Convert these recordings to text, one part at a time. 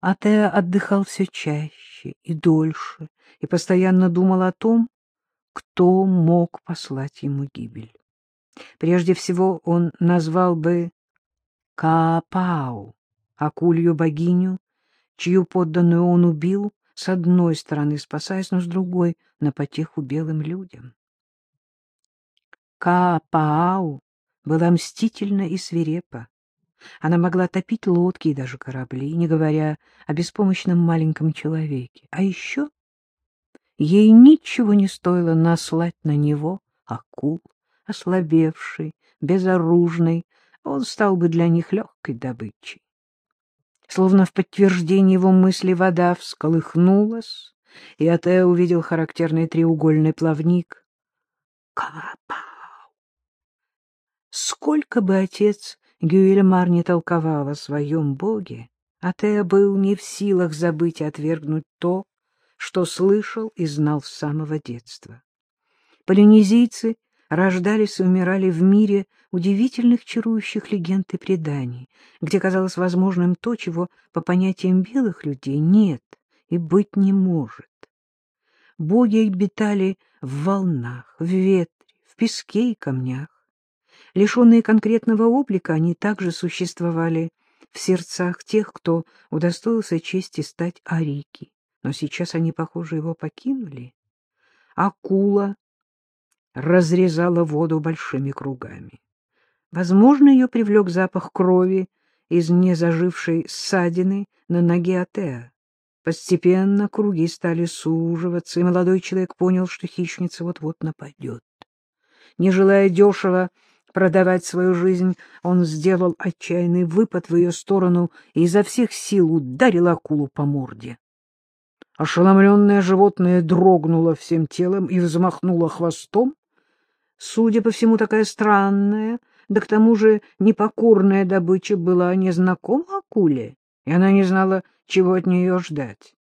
Атеа отдыхал все чаще и дольше и постоянно думал о том, кто мог послать ему гибель. Прежде всего он назвал бы Каапау, акулью богиню, чью подданную он убил, с одной стороны спасаясь, но с другой — на потеху белым людям. Каапау была мстительна и свирепа. Она могла топить лодки и даже корабли, не говоря о беспомощном маленьком человеке. А еще ей ничего не стоило наслать на него акул, ослабевший, безоружный, он стал бы для них легкой добычей. Словно в подтверждение его мысли вода всколыхнулась, и Атеа увидел характерный треугольный плавник. Капау! Сколько бы отец Гюэльмар не толковал о своем боге, Атеа был не в силах забыть и отвергнуть то, что слышал и знал с самого детства. Полинезийцы рождались и умирали в мире удивительных чарующих легенд и преданий, где казалось возможным то, чего по понятиям белых людей нет и быть не может. Боги обитали в волнах, в ветре, в песке и камнях. Лишенные конкретного облика, они также существовали в сердцах тех, кто удостоился чести стать Арики. Но сейчас они, похоже, его покинули. Акула разрезала воду большими кругами. Возможно, ее привлек запах крови из незажившей ссадины на ноге Атеа. Постепенно круги стали суживаться, и молодой человек понял, что хищница вот-вот нападет. Не желая дешево продавать свою жизнь, он сделал отчаянный выпад в ее сторону и изо всех сил ударил акулу по морде. Ошеломленное животное дрогнуло всем телом и взмахнуло хвостом. Судя по всему, такая странная, да к тому же непокорная добыча была незнакома акуле, и она не знала, чего от нее ждать.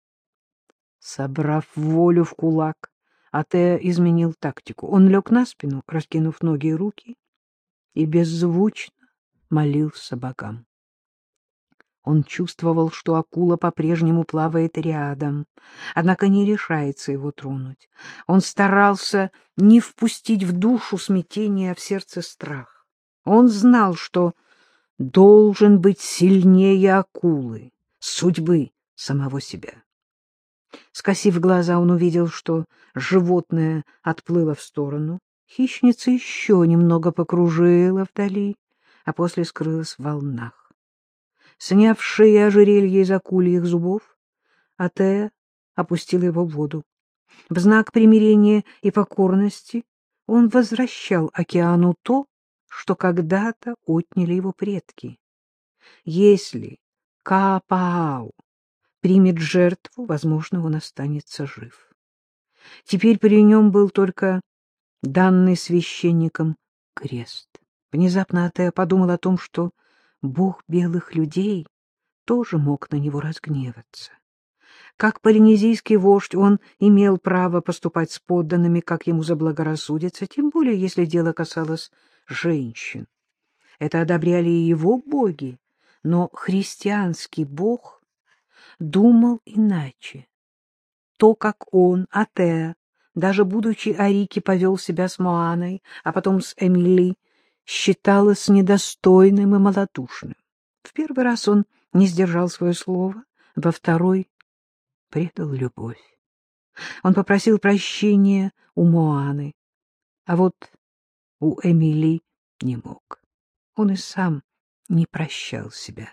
Собрав волю в кулак, Атеа изменил тактику. Он лег на спину, раскинув ноги и руки, и беззвучно молился богам. Он чувствовал, что акула по-прежнему плавает рядом, однако не решается его тронуть. Он старался не впустить в душу смятение, а в сердце страх. Он знал, что должен быть сильнее акулы, судьбы самого себя. Скосив глаза, он увидел, что животное отплыло в сторону. Хищница еще немного покружила вдали, а после скрылась в волнах. Сняв ожерелье из акульих зубов, Атея опустил его в воду. В знак примирения и покорности он возвращал океану то, что когда-то отняли его предки. Если Каапаау примет жертву, возможно, он останется жив. Теперь при нем был только данный священником крест. Внезапно Атея подумал о том, что бог белых людей тоже мог на него разгневаться. Как полинезийский вождь он имел право поступать с подданными, как ему заблагорассудится, тем более если дело касалось женщин. Это одобряли и его боги, но христианский бог думал иначе. То, как он, Атеа, даже будучи Арики, повел себя с Моаной, а потом с Эмили, считалось недостойным и малодушным. В первый раз он не сдержал свое слово, во второй предал любовь. Он попросил прощения у Моаны, а вот у Эмили не мог. Он и сам не прощал себя.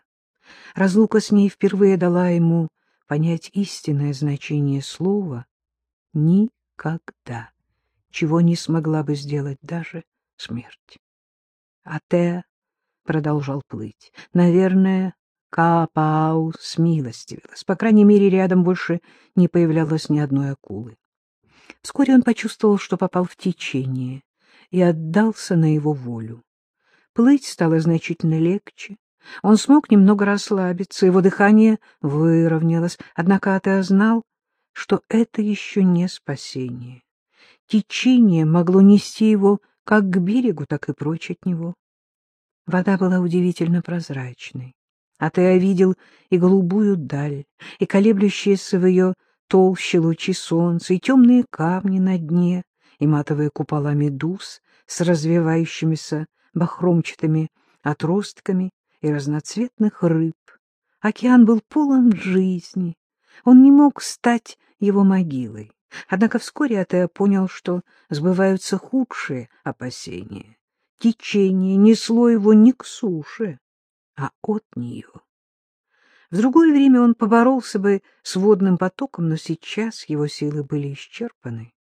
Разлука с ней впервые дала ему понять истинное значение слова «никогда», чего не смогла бы сделать даже смерть. А Теа продолжал плыть. Наверное, Каапау смилостивилась. По крайней мере, рядом больше не появлялось ни одной акулы. Вскоре он почувствовал, что попал в течение, и отдался на его волю. Плыть стало значительно легче. Он смог немного расслабиться, его дыхание выровнялось, однако Атеа знал, что это еще не спасение. Течение могло нести его как к берегу, так и прочь от него. Вода была удивительно прозрачной. А ты видел и голубую даль, и колеблющиеся в ее толще лучи солнца, и темные камни на дне, и матовые купола медуз с развивающимися бахромчатыми отростками и разноцветных рыб. Океан был полон жизни. Он не мог стать его могилой. Однако вскоре Атеа понял, что сбываются худшие опасения. Течение несло его не к суше, а от нее. В другое время он поборолся бы с водным потоком, но сейчас его силы были исчерпаны.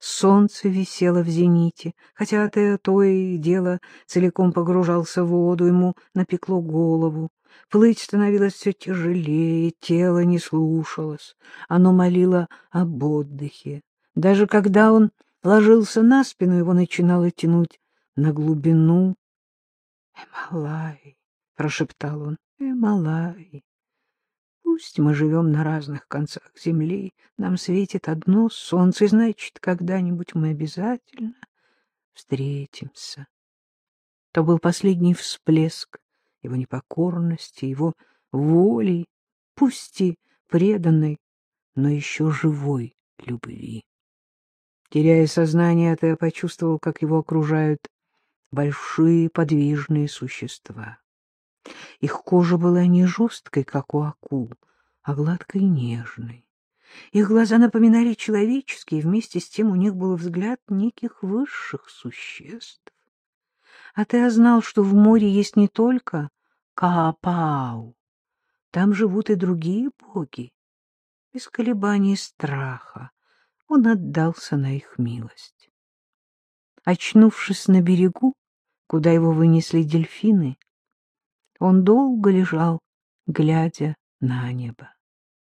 Солнце висело в зените, хотя Атеа то и дело целиком погружался в воду, ему напекло голову. Плыть становилось все тяжелее, тело не слушалось, оно молило об отдыхе. Даже когда он ложился на спину, его начинало тянуть на глубину. «Эмалай», — прошептал он, — «Эмалай». Пусть мы живем на разных концах земли, нам светит одно солнце, и значит, когда-нибудь мы обязательно встретимся. То был последний всплеск его непокорности, его воли, пусть и преданной, но еще живой любви. Теряя сознание, я почувствовал, как его окружают большие подвижные существа. Их кожа была не жесткой, как у акул, а гладкой и нежной. Их глаза напоминали человеческие, вместе с тем у них был взгляд неких высших существ. А ты знал, что в море есть не только Каапау, там живут и другие боги. Без колебаний страха он отдался на их милость. Очнувшись на берегу, куда его вынесли дельфины, он долго лежал, глядя на небо.